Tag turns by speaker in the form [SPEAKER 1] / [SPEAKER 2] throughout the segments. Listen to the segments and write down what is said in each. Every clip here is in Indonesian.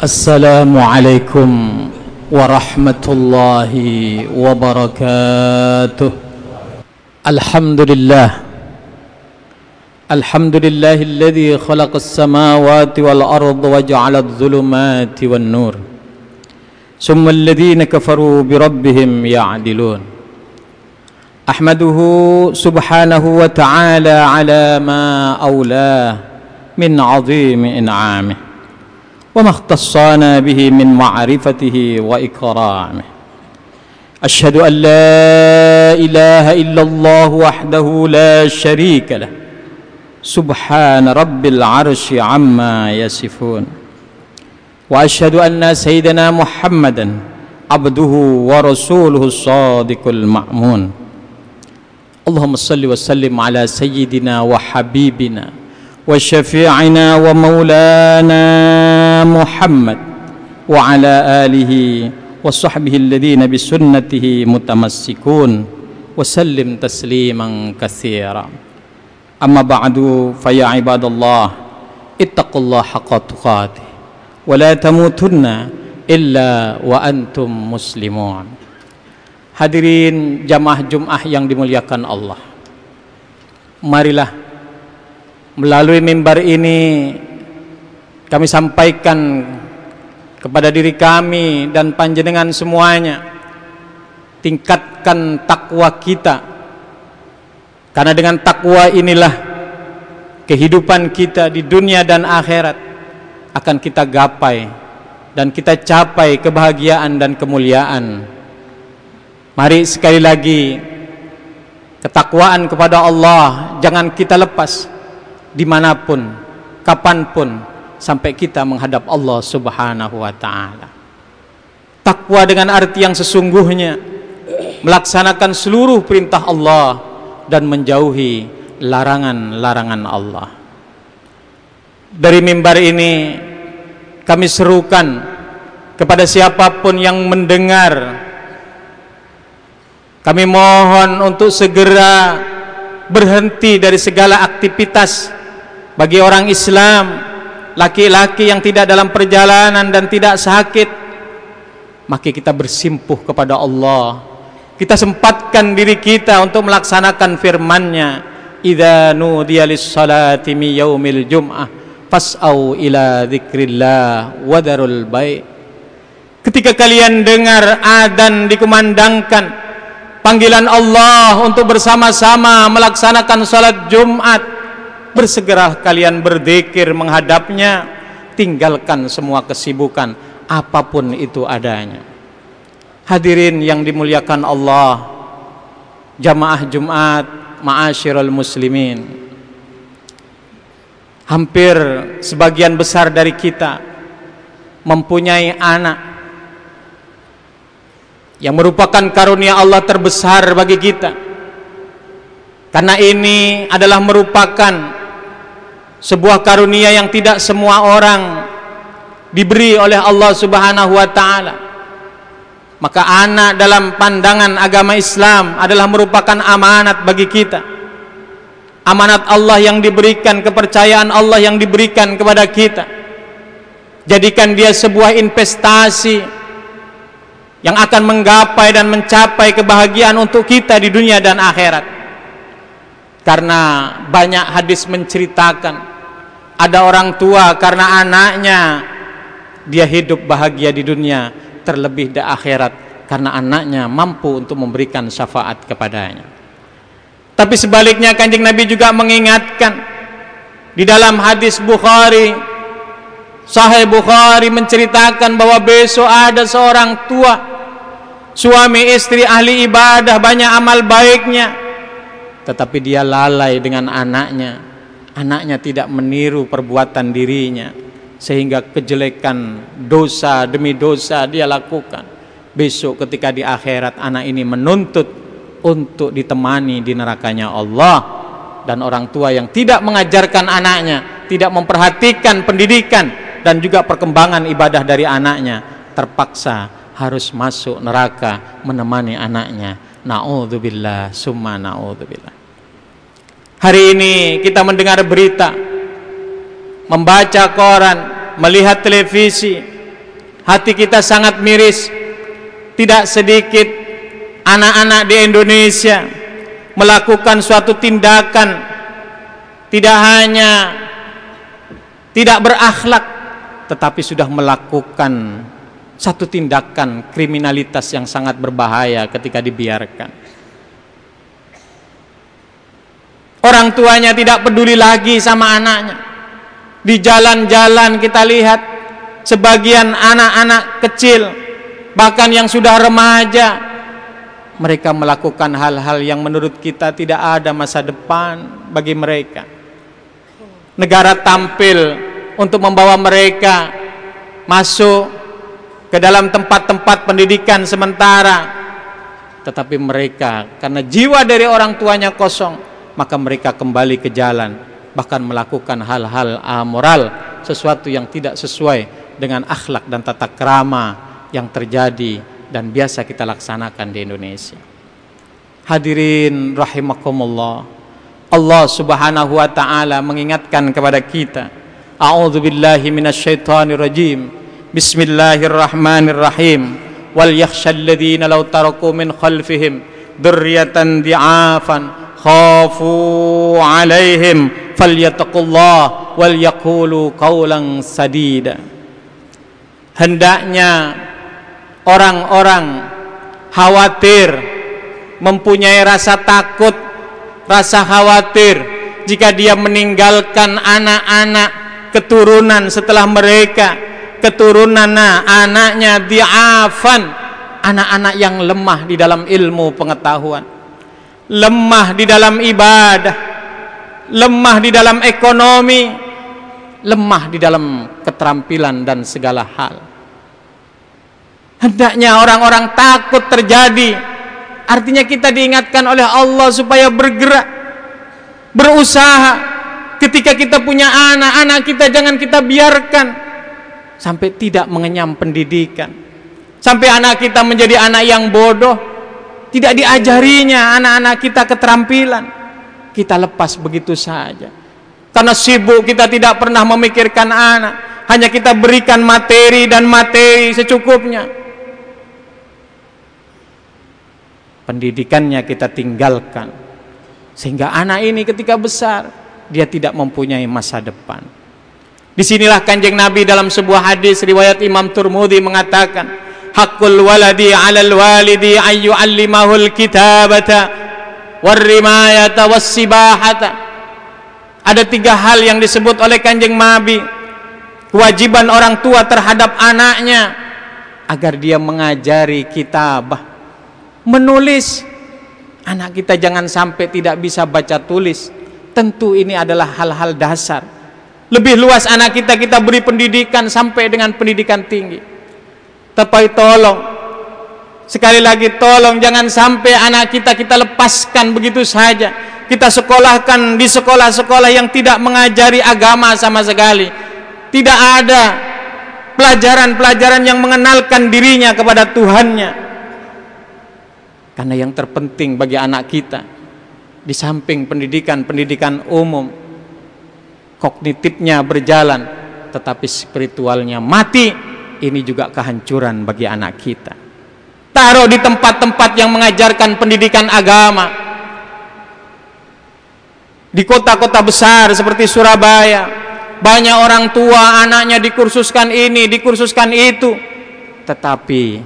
[SPEAKER 1] السلام عليكم ورحمة الله وبركاته. الحمد لله. الحمد لله الذي خلق السماوات والأرض وجعل الظلمات والنور. ثم الذين كفروا بربهم يعدلون. أحمده سبحانه وتعالى على ما أولاه من عظيم إنعامه. وما اختصانا به من معرفته وإكرامه. أشهد أن لا إله إلا الله وحده لا شريك له. سبحان رب العرش عما يصفون. وأشهد أن سيدنا محمدا عبده ورسوله الصادق المأمون. اللهم صل وسلم على سيدنا وحبيبنا وشفيعنا ومولانا محمد وعلى آله وصحبه الذين بسنته متمسكون وسلم تسليما كثيرا. أما بعد فيا عباد الله اتقوا الله حق تقاته ولا تموتن إلا وأنتم مسلمون. Hadirin jamaah Jum'ah yang dimuliakan Allah. Marilah melalui mimbar ini kami sampaikan kepada diri kami dan panjenengan semuanya tingkatkan takwa kita. Karena dengan takwa inilah kehidupan kita di dunia dan akhirat akan kita gapai dan kita capai kebahagiaan dan kemuliaan. Mari sekali lagi ketakwaan kepada Allah jangan kita lepas di mana pun, kapan pun sampai kita menghadap Allah Subhanahu wa Ta'ala. Takwa dengan arti yang sesungguhnya melaksanakan seluruh perintah Allah dan menjauhi larangan-larangan Allah. Dari mimbar ini kami serukan kepada siapa pun yang mendengar kami mohon untuk segera berhenti dari segala aktivitas bagi orang Islam laki-laki yang tidak dalam perjalanan dan tidak sakit maka kita bersimpuh kepada Allah. Kita sempatkan diri kita untuk melaksanakan firman-Nya. Idza nudiya lis-salati mi yaumil jum'ah fas'au ila dzikrillah wadarul ketika kalian dengar adzan dikumandangkan panggilan Allah untuk bersama-sama melaksanakan salat Jumat bersegera kalian berzikir menghadapnya tinggalkan semua kesibukan apa pun itu adanya. Hadirin yang dimuliakan Allah jamaah Jumat ma'asyiral muslimin. Hampir sebagian besar dari kita mempunyai anak yang merupakan karunia Allah terbesar bagi kita. Karena ini adalah merupakan sebuah karunia yang tidak semua orang diberi oleh Allah Subhanahu wa taala. Maka anak dalam pandangan agama Islam adalah merupakan amanat bagi kita. Amanat Allah yang diberikan, kepercayaan Allah yang diberikan kepada kita. Jadikan dia sebuah investasi yang akan menggapai dan mencapai kebahagiaan untuk kita di dunia dan akhirat. Karena banyak hadis menceritakan ada orang tua karena anaknya. Dia hidup bahagia di dunia terlebih di akhirat karena anaknya mampu untuk memberikan syafaat kepadanya. Tapi sebaliknya Kanjeng Nabi juga mengingatkan di dalam hadis Bukhari Sahih Bukhari menceritakan bahwa besok ada seorang tua suami istri ahli ibadah banyak amal baiknya. Tetapi dia lalai dengan anaknya anaknya tidak meniru perbuatan dirinya sehingga kejelekan dosa demi dosa dia lakukan. Besok ketika di akhirat anak ini menuntut untuk ditemani di nerakanya Allah. Dan orang tua yang tidak mengajarkan anaknya tidak memperhatikan pendidikan dan juga perkembangan ibadah dari anaknya terpaksa harus masuk neraka menemani anaknya. Naudzubillah summa naudzubillah Hari ini kita mendengar berita, membaca koran, melihat televisi. Hati kita sangat miris. Tidak sedikit anak-anak di Indonesia melakukan suatu tindakan tidak hanya tidak berakhlak tetapi sudah melakukan satu tindakan kriminalitas yang sangat berbahaya ketika dibiarkan orang tuanya tidak peduli lagi sama anaknya. Di jalan-jalan kita lihat sebagian anak-anak kecil bahkan yang sudah remaja mereka melakukan hal-hal yang menurut kita tidak ada masa depan bagi mereka. Negara tampil untuk membawa mereka masuk ke dalam tempat-tempat pendidikan sementara. Tetapi mereka karena jiwa dari orang tuanya kosong maka mereka kembali ke jalan bahkan melakukan hal-hal amoral sesuatu yang tidak sesuai dengan akhlak dan tata krama yang terjadi dan biasa kita laksanakan di Indonesia. Hadirin rahimakumullah. Allah Subhanahu wa taala mengingatkan kepada kita. A'udzu billahi minasyaitonir rajim. Bismillahirrahmanirrahim. Wal yakhshal ladzina law taraku min khalfihim dzurriyyatan di'afan khafu 'alaihim falyattaqullah wal yaqulu qawlan sadida. Hendaknya orang-orang khawatir mempunyai rasa takut rasa khawatir jika dia meninggalkan anak-anak keturunan setelah mereka keturunan anaknya diafan anak-anak yang lemah di dalam ilmu pengetahuan lemah di dalam ibadah lemah di dalam ekonomi lemah di dalam keterampilan dan segala hal Hendaknya orang-orang takut terjadi. Artinya kita diingatkan oleh Allah supaya bergerak, berusaha. Ketika kita punya anak, anak kita jangan kita biarkan sampai tidak mengenyam pendidikan. Sampai anak kita menjadi anak yang bodoh, tidak diajarinya anak-anak kita keterampilan. Kita lepas begitu saja. Karena sibuk kita tidak pernah memikirkan anak, hanya kita berikan materi dan materi secukupnya pendidikannya kita tinggalkan sehingga anak ini ketika besar dia tidak mempunyai masa depan di sinilah kanjeng Nabi dalam sebuah hadis riwayat Imam Turmudi mengatakan hakul waladi alal walidi ayu allimahul kitabata warrimayata wassibahata ada tiga hal yang disebut oleh kanjeng Nabi. Kewajiban orang tua terhadap anaknya agar dia mengajari kitabah. Menulis. Anak kita jangan sampai tidak bisa baca tulis. Tentu ini adalah hal-hal dasar. Lebih luas anak kita kita beri pendidikan sampai dengan pendidikan tinggi tapi tolong. Sekali lagi tolong jangan sampai anak kita kita lepaskan begitu saja. Kita sekolahkan di sekolah-sekolah yang tidak mengajari agama sama sekali. Tidak ada pelajaran-pelajaran yang mengenalkan dirinya kepada Tuhannya. Karena yang terpenting bagi anak kita di samping pendidikan-pendidikan umum kognitifnya berjalan tetapi spiritualnya mati ini juga kehancuran bagi anak kita taruh di tempat-tempat yang mengajarkan pendidikan agama di kota-kota besar seperti Surabaya banyak orang tua anaknya dikursuskan ini dikursuskan itu tetapi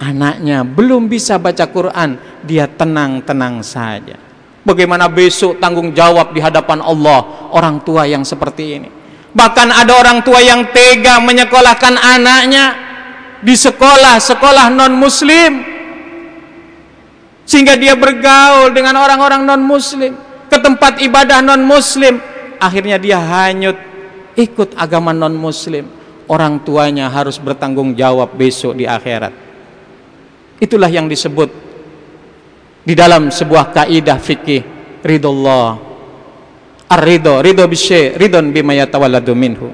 [SPEAKER 1] anaknya belum bisa baca Quran, dia tenang-tenang saja. Bagaimana besok tanggung jawab di hadapan Allah orang tua yang seperti ini? Bahkan ada orang tua yang tega menyekolahkan anaknya di sekolah-sekolah non-muslim. Sehingga dia bergaul dengan orang-orang non-muslim ke tempat ibadah non-muslim. Akhirnya dia hanyut ikut agama non-muslim. Orang tuanya harus bertanggung jawab besok di akhirat. Itulah yang disebut di dalam sebuah kaidah fikih ridullah. Ar-ridho, ridho bisy, ridon bima yatawalladu minhu.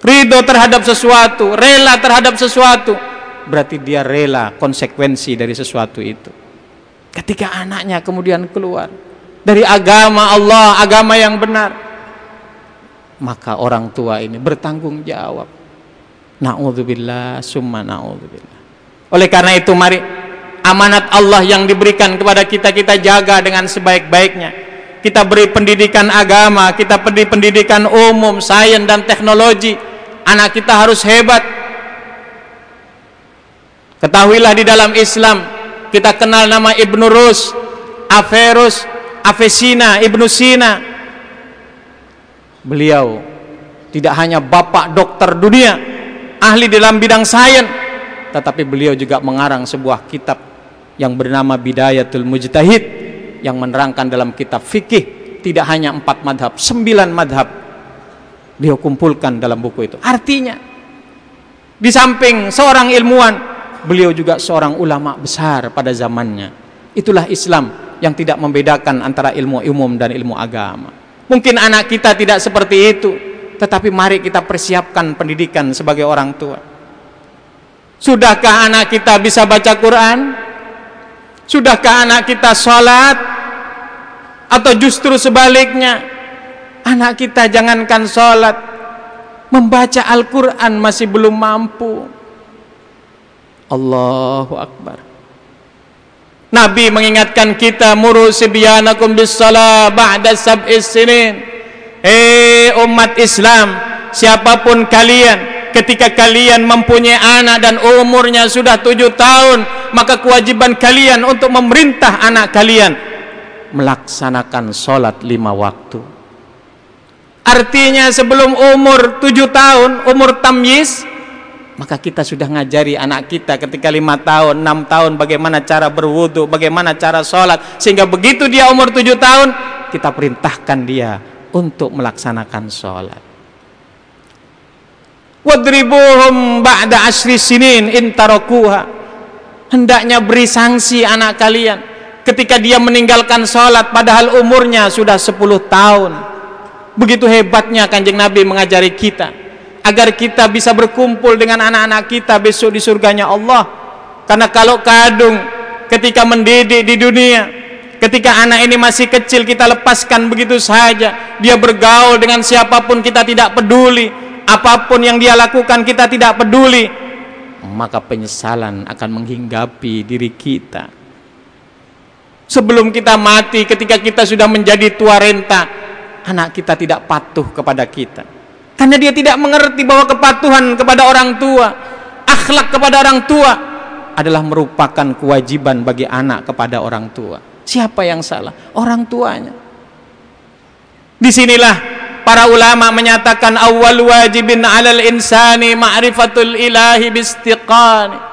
[SPEAKER 1] Ridho terhadap sesuatu, rela terhadap sesuatu, berarti dia rela konsekuensi dari sesuatu itu. Ketika anaknya kemudian keluar dari agama Allah, agama yang benar, maka orang tua ini bertanggung jawab Na'udzubillah, summa na'udzubillah. Oleh karena itu mari amanat Allah yang diberikan kepada kita kita jaga dengan sebaik-baiknya. Kita beri pendidikan agama, kita beri pendidikan umum, sains dan teknologi. Anak kita harus hebat. Ketahuilah di dalam Islam kita kenal nama Ibnu Rus, Averus, Avesina, Ibnu Sina. Beliau tidak hanya bapak dokter dunia, ahli dalam bidang sains, tetapi beliau juga mengarang sebuah kitab yang bernama Bidayatul Mujtahid yang menerangkan dalam kitab fikih tidak hanya empat madhab, sembilan madhab beliau kumpulkan dalam buku itu. Artinya, di samping seorang ilmuwan, beliau juga seorang ulama besar pada zamannya. Itulah Islam yang tidak membedakan antara ilmu umum dan ilmu agama. Mungkin anak kita tidak seperti itu, tetapi mari kita persiapkan pendidikan sebagai orang tua. Sudahkah anak kita bisa baca Quran? Sudahkah anak kita sholat? Atau justru sebaliknya, anak kita jangankan sholat, membaca Al-Quran masih belum mampu. Allahu Akbar. Nabi mengingatkan kita muru sibyanakum bis ba'da sab'is sinin Eh umat Islam Siapa pun kalian Ketika kalian mempunyai anak dan umurnya sudah tujuh tahun Maka kewajiban kalian untuk memerintah anak kalian Melaksanakan sholat lima waktu. Artinya sebelum umur tujuh tahun Umur tamyiz maka kita sudah ngajari anak kita ketika lima tahun, enam tahun bagaimana cara berwudu, bagaimana cara sholat. Sehingga begitu dia umur tujuh tahun, kita perintahkan dia untuk melaksanakan sholat. Wadribuhum ba'da asri sinin intarakuha. Hendaknya beri sanksi anak kalian ketika dia meninggalkan sholat padahal umurnya sudah 10 tahun begitu hebatnya kanjeng Nabi mengajari kita agar kita bisa berkumpul dengan anak-anak kita besok di surganya Allah karena kalau kadung ketika mendidik di dunia Ketika anak ini masih kecil kita lepaskan begitu saja. Dia bergaul dengan siapa pun kita tidak peduli. Apa pun yang dia lakukan kita tidak peduli. Maka penyesalan akan menghinggapi diri kita. Sebelum kita mati ketika kita sudah menjadi tua renta, anak kita tidak patuh kepada kita. Karena dia tidak mengerti bahwa kepatuhan kepada orang tua, akhlak kepada orang tua adalah merupakan kewajiban bagi anak kepada orang tua. Siapa yang salah? Orang tuanya. Di sinilah para ulama menyatakan awal wajibin alal insani ma'rifatul ilahi bistiqani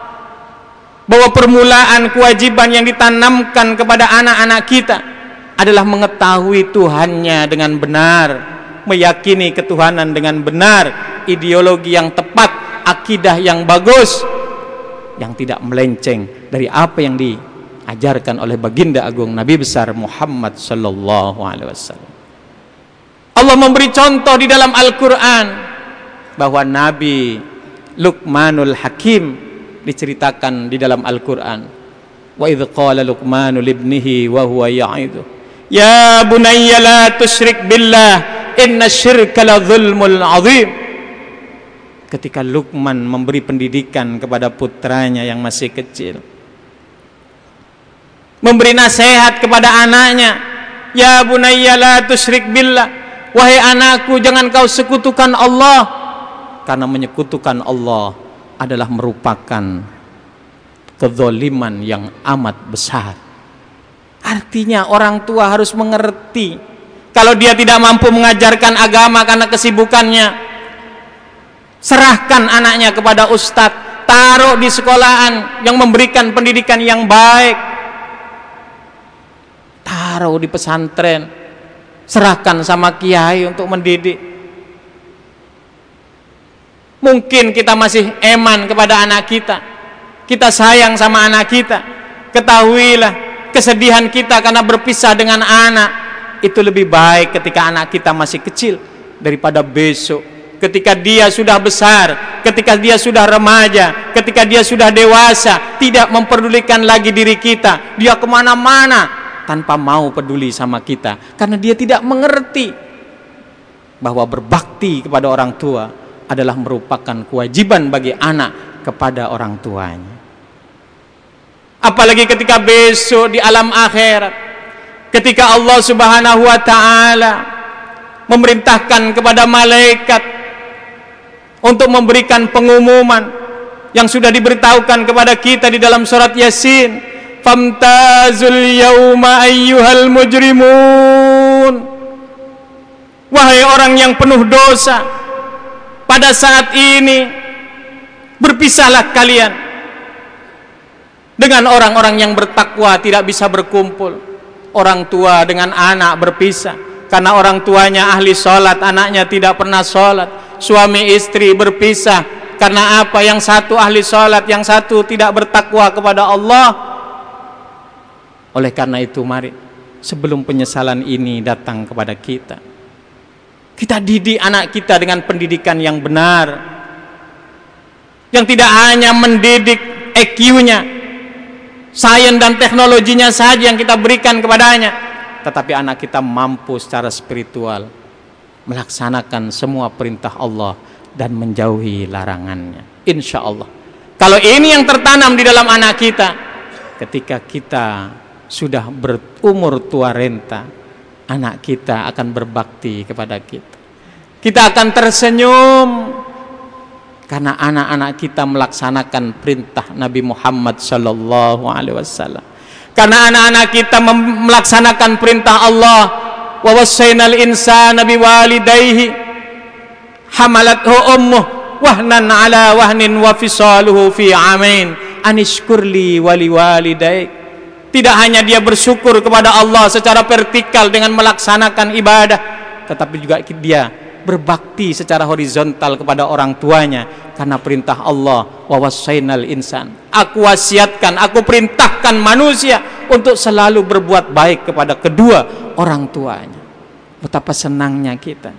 [SPEAKER 1] bahwa permulaan kewajiban yang ditanamkan kepada anak-anak kita adalah mengetahui Tuhannya dengan benar meyakini ketuhanan dengan benar ideologi yang tepat akidah yang bagus yang tidak melenceng dari apa yang di diajarkan oleh baginda agung Nabi besar Muhammad sallallahu alaihi wasallam. Allah memberi contoh di dalam Al-Qur'an bahwa Nabi Luqmanul Hakim diceritakan di dalam Al-Qur'an. Wa idh qala Luqmanu libnihi wa huwa ya'idhu Ya bunayya la tusyrik billah inna syirka la zulmul azim. Ketika Luqman memberi pendidikan kepada putranya yang masih kecil memberi nasihat kepada anaknya ya bunayya la tusyrik billah wahai anakku jangan kau sekutukan Allah karena menyekutukan Allah adalah merupakan kezoliman yang amat besar. Artinya orang tua harus mengerti. Kalau dia tidak mampu mengajarkan agama karena kesibukannya serahkan anaknya kepada ustadz taruh di sekolahan yang memberikan pendidikan yang baik. Taruh di pesantren serahkan sama kiai untuk mendidik mungkin kita masih eman kepada anak kita. Kita sayang sama anak kita. Ketahuilah kesedihan kita karena berpisah dengan anak. Itu lebih baik ketika anak kita masih kecil daripada besok. Ketika dia sudah besar, ketika dia sudah remaja, ketika dia sudah dewasa, tidak memperdulikan lagi diri kita, dia ke mana-mana, tanpa mau peduli sama kita. Karena dia tidak mengerti bahwa berbakti kepada orang tua adalah merupakan kewajiban bagi anak kepada orang tuanya. Apalagi ketika besok di alam akhirat, ketika Allah Subhanahu wa taala memerintahkan kepada malaikat untuk memberikan pengumuman yang sudah diberitahukan kepada kita di dalam surat Yasin, famtazul yauma ayyuhal mujrimun. Wahai orang yang penuh dosa, pada saat ini berpisahlah kalian dengan orang-orang yang bertakwa tidak bisa berkumpul. Orang tua dengan anak berpisah karena orang tuanya ahli sholat anaknya tidak pernah sholat. Suami istri berpisah karena apa? Yang satu ahli sholat yang satu tidak bertakwa kepada Allah. Oleh karena itu mari sebelum penyesalan ini datang kepada kita kita didik anak kita dengan pendidikan yang benar. Yang tidak hanya mendidik EQ-nya, sains dan teknologinya saja yang kita berikan kepadanya, tetapi anak kita mampu secara spiritual melaksanakan semua perintah Allah dan menjauhi larangannya. Insya Allah. Kalau ini yang tertanam di dalam anak kita, ketika kita sudah berumur tua renta, anak kita akan berbakti kepada kita. Kita akan tersenyum karena anak-anak kita melaksanakan perintah Nabi Muhammad sallallahu alaihi wasallam. Karena anak-anak kita melaksanakan perintah Allah, wa wasainal insana biwalidayhi hamalathu ummuh wahnan ala wahnin wa fisaluhu fi amain anishkurli wali walidayk tidak hanya dia bersyukur kepada Allah secara vertikal dengan melaksanakan ibadah, tetapi juga dia berbakti secara horizontal kepada orang tuanya karena perintah Allah wawasainal insan. Aku wasiatkan, aku perintahkan manusia untuk selalu berbuat baik kepada kedua orang tuanya. Betapa senangnya kita.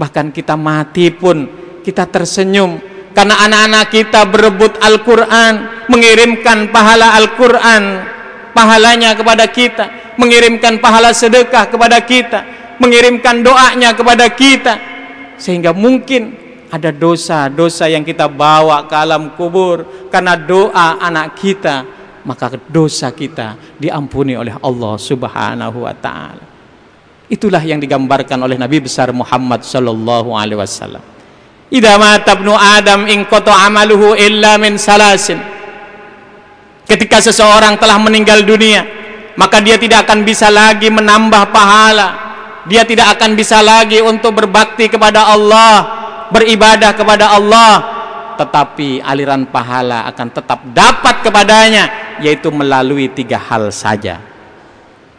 [SPEAKER 1] Bahkan kita mati pun kita tersenyum karena anak-anak kita berebut Al-Qur'an, mengirimkan pahala Al-Qur'an pahalanya kepada kita, mengirimkan pahala sedekah kepada kita, mengirimkan doanya kepada kita, sehingga mungkin ada dosa-dosa yang kita bawa ke alam kubur karena doa anak kita, maka dosa kita diampuni oleh Allah Subhanahu wa taala. Itulah yang digambarkan oleh Nabi besar Muhammad sallallahu alaihi wasallam. Idza mata Adam in amaluhu illa min salasin Ketika seseorang telah meninggal dunia, maka dia tidak akan bisa lagi menambah pahala. Dia tidak akan bisa lagi untuk berbakti kepada Allah, beribadah kepada Allah, tetapi aliran pahala akan tetap dapat kepadanya, yaitu melalui tiga hal saja.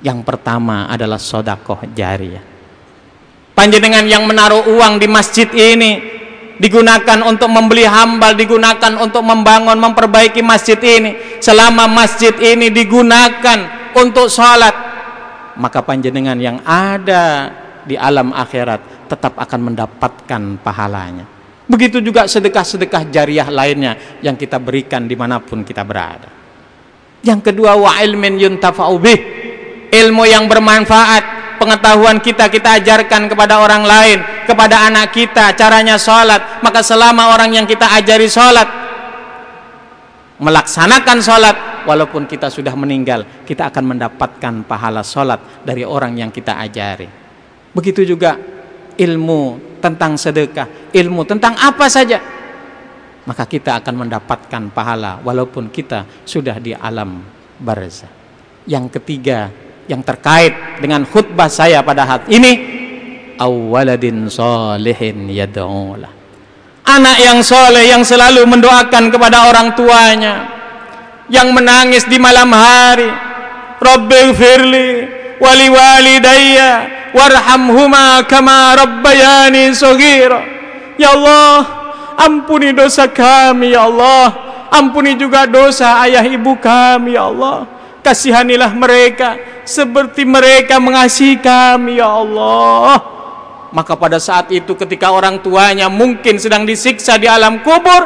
[SPEAKER 1] Yang pertama adalah sodakoh jariah. Panjenengan yang menaruh uang di masjid ini digunakan untuk membeli hambal, digunakan untuk membangun, memperbaiki masjid ini. Selama masjid ini digunakan untuk sholat, maka panjenengan yang ada di alam akhirat tetap akan mendapatkan pahalanya. Begitu juga sedekah-sedekah jariah lainnya yang kita berikan di mana pun kita berada. Yang kedua wa ilmin yuntafa'u bih, ilmu yang bermanfaat pengetahuan kita kita ajarkan kepada orang lain kepada anak kita caranya sholat. Maka selama orang yang kita ajari sholat melaksanakan sholat walaupun kita sudah meninggal kita akan mendapatkan pahala sholat dari orang yang kita ajari. Begitu juga ilmu tentang sedekah. Ilmu tentang apa saja. Maka kita akan mendapatkan pahala walaupun kita sudah di alam barzah. Yang ketiga yang terkait dengan khutbah saya pada hari ini awaladin solehin yad'ulah anak yang soleh yang selalu mendoakan kepada orang tuanya yang menangis di malam hari. Rabbi firli wali walidayya warhamhuma kama rabbayani sogira ya Allah ampuni dosa kami ya Allah. Ampuni juga dosa ayah ibu kami ya Allah. Kasihanilah mereka seperti mereka mengasihi kami ya Allah maka pada saat itu ketika orang tuanya mungkin sedang disiksa di alam kubur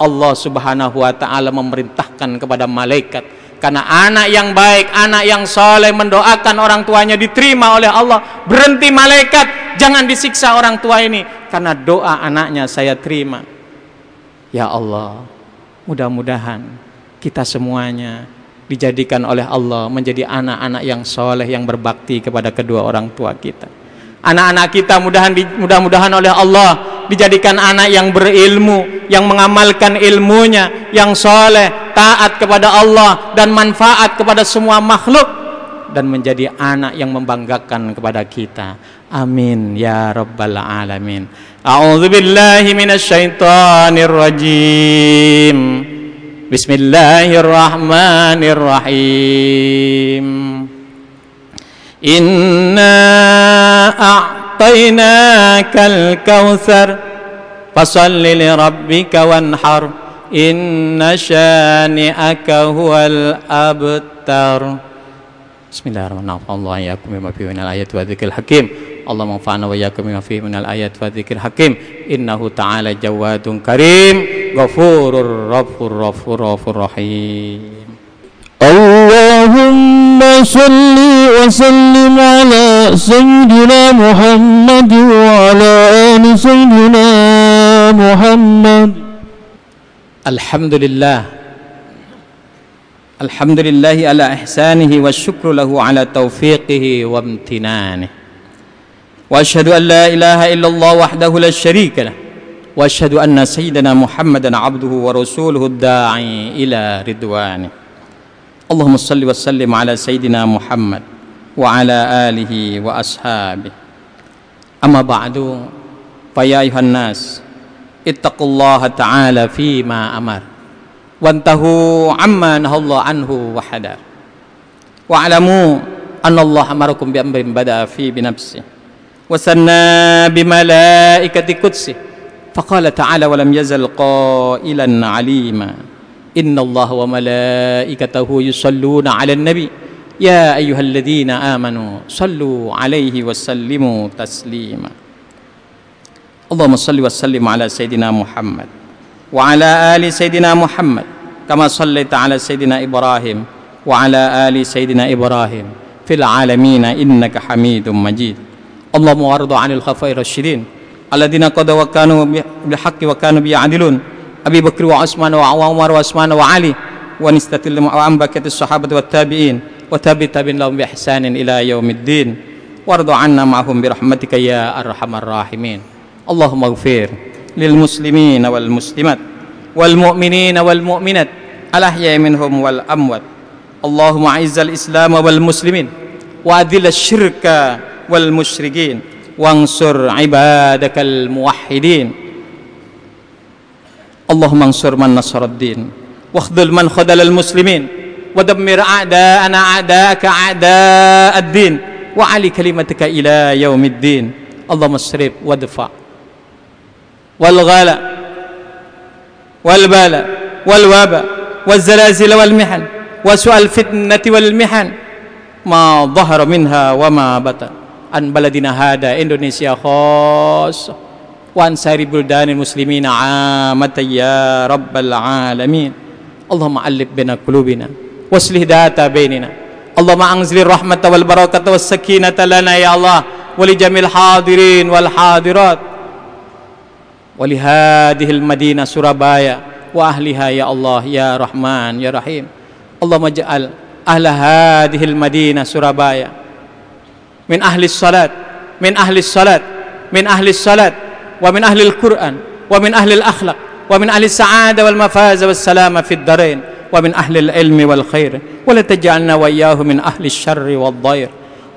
[SPEAKER 1] Allah subhanahu wa ta'ala memerintahkan kepada malaikat karena anak yang baik, anak yang soleh mendoakan orang tuanya diterima oleh Allah berhenti malaikat jangan disiksa orang tua ini karena doa anaknya saya terima. Ya Allah, mudah-mudahan kita semuanya dijadikan oleh Allah menjadi anak-anak yang soleh yang berbakti kepada kedua orang tua kita. Anak-anak kita mudahan mudah-mudahan oleh Allah dijadikan anak yang berilmu, yang mengamalkan ilmunya, yang soleh, taat kepada Allah dan manfaat kepada semua makhluk dan menjadi anak yang membanggakan kepada kita. Amin ya rabbal alamin. A'udzu billahi minasyaitonir rajim. Bismillahirrahmanirrahim. Inna a'tainakal kautsar fasalli li rabbika wanhar inna syani'aka huwal abtar. Bismillahirrahmanirrahim. Allah yakum bima fihi minal ayat wa dzikril hakim. Allah manfa'na wa yakum bima fihi minal ayat wa dzikril hakim. Innahu ta'ala jawadun karim, ghafurur ghafur ghafur ghafur rahim.
[SPEAKER 2] اللهم صل وسلم على سيدنا محمد وعلى آل سيدنا محمد.
[SPEAKER 1] الحمد لله الحمد لله على إحسانه والشكر له على توفيقه وامتنانه. وأشهد أن لا إله إلا الله وحده لا شريك له. وأشهد أن سيدنا محمدا عبده ورسوله الداعي إلى رضوانه. اللهم صل وسلم على سيدنا محمد وعلى آله وأصحابه. أما بعد فيا أيها الناس اتقوا الله تعالى فيما أمر وانتهوا عما نهى الله عنه وحذر واعلموا أن الله أمركم بأمر بدأ فيه بنفسه وثنى بملائكة قدسه فقال تعالى ولم يزل قائلا عليما إن الله وملائكته يصلون على النبي يا أيها الذين آمنوا صلوا عليه وسلموا تسليما اللهم صل وسلم على سيدنا محمد وعلى آل سيدنا محمد كما صليت على سيدنا إبراهيم وعلى آل سيدنا إبراهيم في العالمين إنك حميد مجيد اللهم وارض عن الخلفاء الراشدين الذين قضوا وكانوا بالحق وكانوا بيعدلون أبي بكر وعثمان وعمر وعثمان وعلي ونستة وعن بكة الصحابة والتابعين وتابع تابعين لهم بإحسان إلى يوم الدين. وارض عنا معهم برحمتك يا أرحم الراحمين. اللهم اغفر للمسلمين والمسلمات والمؤمنين والمؤمنات الأحياء منهم والأموات. اللهم أعز الإسلام والمسلمين وأذل الشرك والمشركين وانصر عبادك الموحدين. اللهم انصر من نصر الدين واخذل من خذل المسلمين ودمر أعداءنا أعداءك أعداء الدين وعلي كلمتك إلى يوم الدين. اللهم اصرف وادفع. والغلا والبلاء والوباء والزلازل والمحن وسوء الفتنة والمحن. ما ظهر منها وما بطن. عن بلدنا هذا إندونيسيا خاصة. وعن سائر بلدان المسلمين عامة يا رب العالمين اللهم ألف بين قلوبنا واصلح ذات بيننا اللهم أنزل الرحمة والبركة والسكينة لنا يا الله ولجميع الحاضرين والحاضرات ولهذه المدينة سربايا وأهلها يا الله يا رحمن يا رحيم اللهم اجعل أهل هذه المدينة سربايا من أهل الصلاة من أهل الصلاة من أهل الصلاة ومن أهل القرآن ومن أهل الأخلاق ومن أهل السعادة والمفاز والسلامة في الدارين ومن أهل العلم والخير. ولا تجعلنا وإياه من أهل الشر والضير.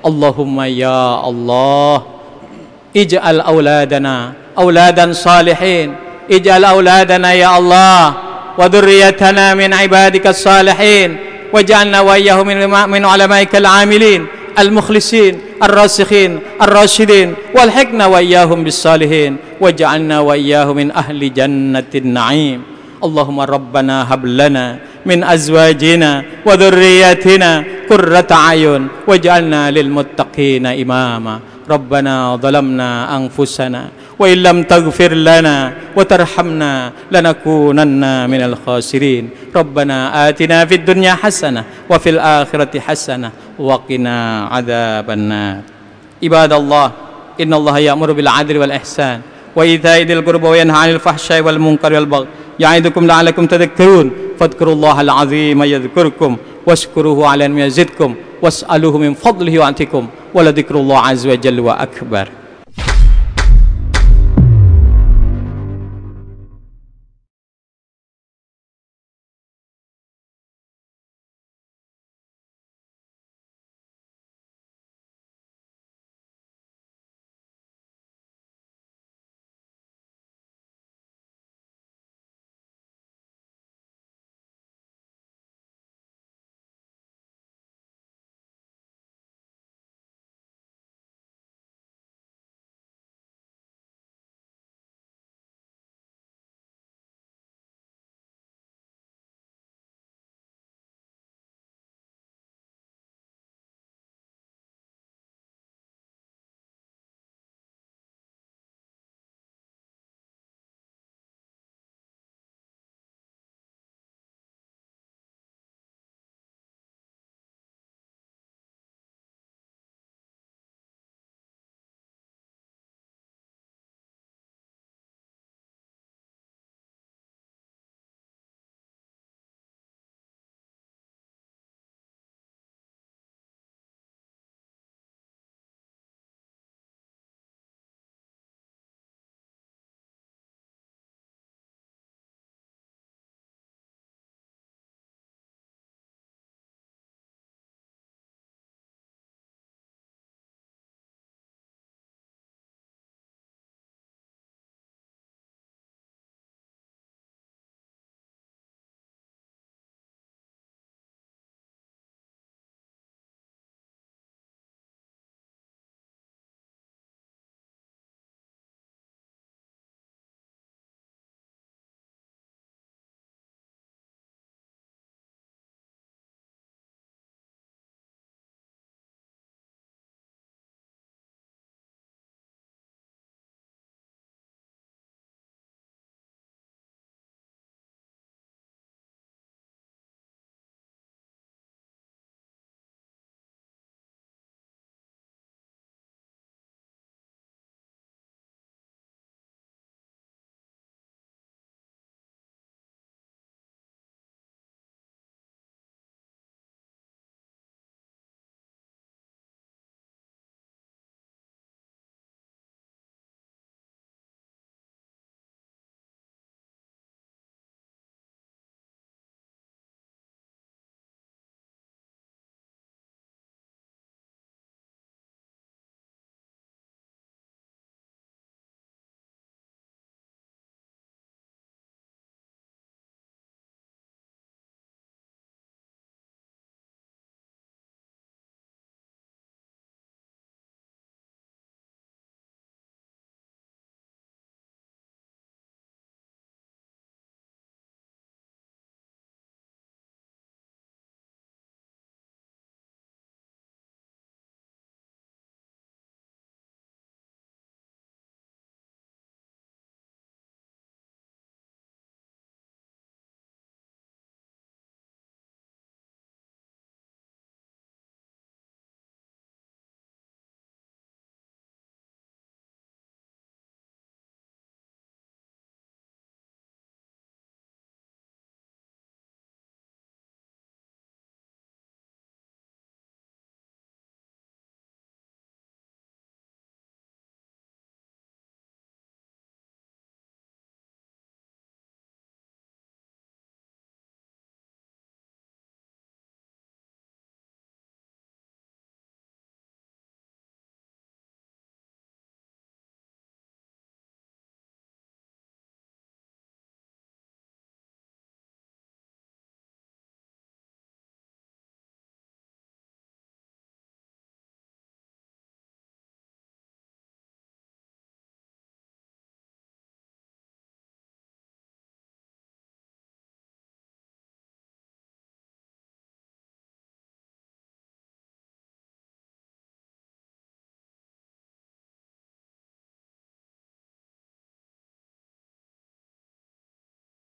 [SPEAKER 1] اللهم يا الله اجعل أولادنا أولادا صالحين. اجعل أولادنا يا الله وذريتنا من عبادك الصالحين. واجعلنا وإياه من من علمائك العاملين. المخلصين الراسخين الراشدين والحقنا وإياهم بالصالحين واجعلنا وإياه من أهل جنة النعيم. اللهم ربنا هب لنا من أزواجنا وذرياتنا قرة أعين واجعلنا للمتقين إماما. ربنا ظلمنا أنفسنا وإن لم تغفر لنا وترحمنا لنكونن من الخاسرين. ربنا آتنا في الدنيا حسنة وفي الآخرة حسنة وقنا عذاب النار. عباد الله إن الله يأمر بالعدل والإحسان وإيتاء ذي القربى وينهى عن الفحشاء والمنكر والبغي يعظكم لعلكم تذكرون. فاذكروا الله العظيم يذكركم واشكروه على أن يزدكم واسألوه من فضله يعطيكم ولذكر الله عز وجل وأكبر.